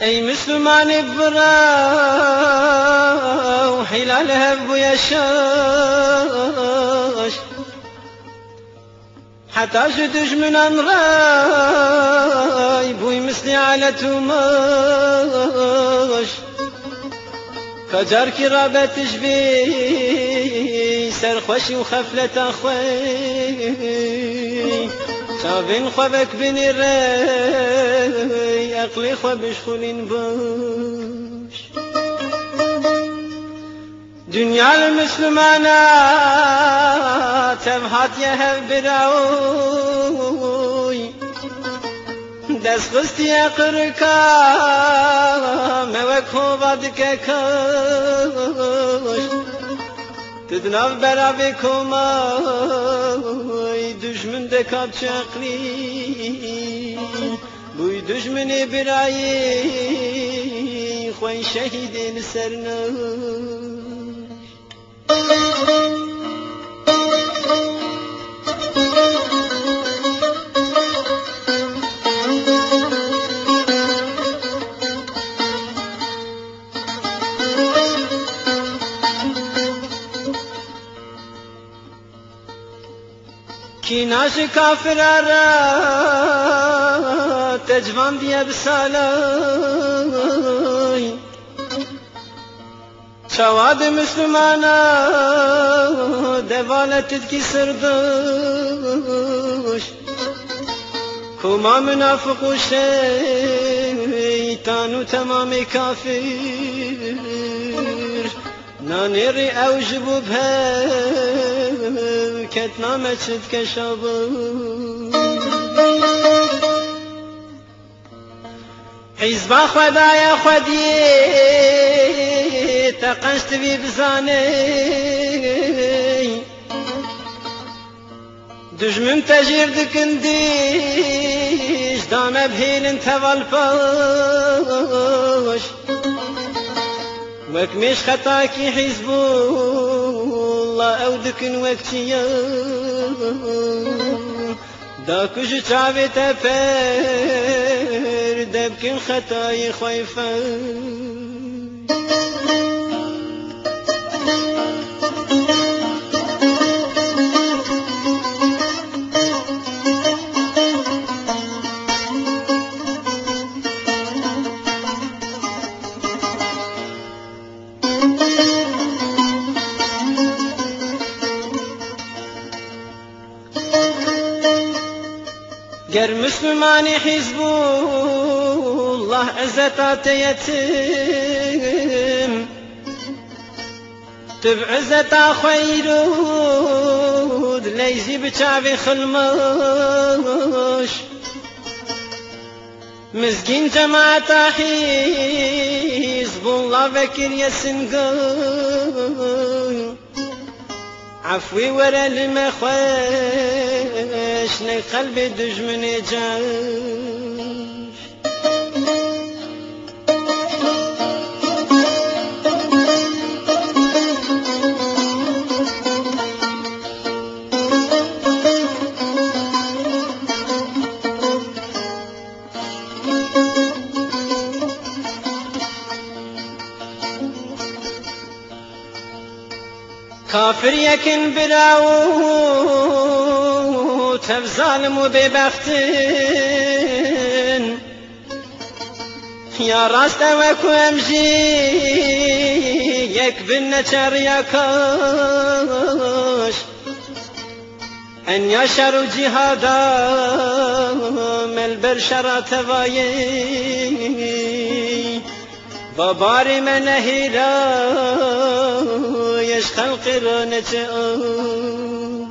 ای مسلمان برا و حلال هب يشاش حتى شدش من راي بوي مثلي على توماش. كجار رابتش بي سرخوشي وخفلة أخوي. شابين خوبك بني ري أقلي خوبش خولين باش دنيا المسلمانات تبهات يهب براوي دست خستی قرکا موک هو بادک کاش تدناف برا بکوما دشمن دکاب چقلی بوی دشمنی برایی خوین شهیدین سرناش کیناش کافر را تجوان دیه بسالای شواد مسلمانا دوالتت کی سردوش کما منافق و شیطان و تمام کافر نانيري او جبوب كتنا مشد كشابو حزب خدايا خدي تقشت بي بزاني. دجمن تجير دكنديش دام بهيل انت والفوش وەک مێش خەتاکی الله ئەو دکن وەکچیە داکوژ چاوێتە پەر دەبکن خەتایی خۆیفە گر مسلمانی حزب الله عزت يتم تب عزت خيرود ليزي بچاوي خلمش مزگین جماعت حزب الله بكر يسنقل عفوي ورا المخوش قلبي دجمني جاش کافر یکن براو تب ظالم و ببختن یا راست و امجی یک بن نچر یکاش ان یا شر و جهادا مل بر شرات وایی بابار من را کردنش خلق رانت آن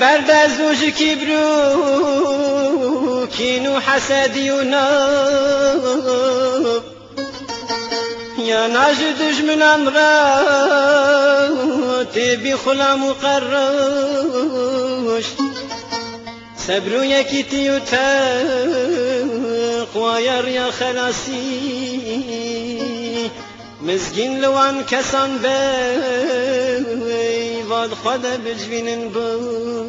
بر بزوج کبرو کینو حسدی و ناب. یا ناج من را تی خلم و قراش سبرو یکی تیو تر. تقوایە ڕیاخەلاسی مزگین کسان کەسان بێ وادخوا دەبجبینن بوو